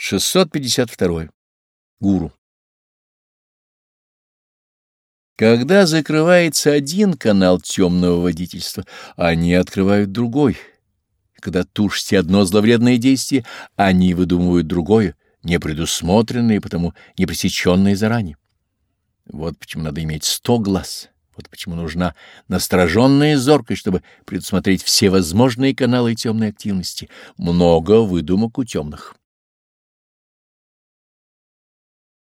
652. Гуру. Когда закрывается один канал темного водительства, они открывают другой. Когда тушите одно зловредное действие, они выдумывают другое, непредусмотренное и потому непресеченное заранее. Вот почему надо иметь сто глаз. Вот почему нужна настороженная зоркость, чтобы предусмотреть все возможные каналы темной активности. Много выдумок у темных.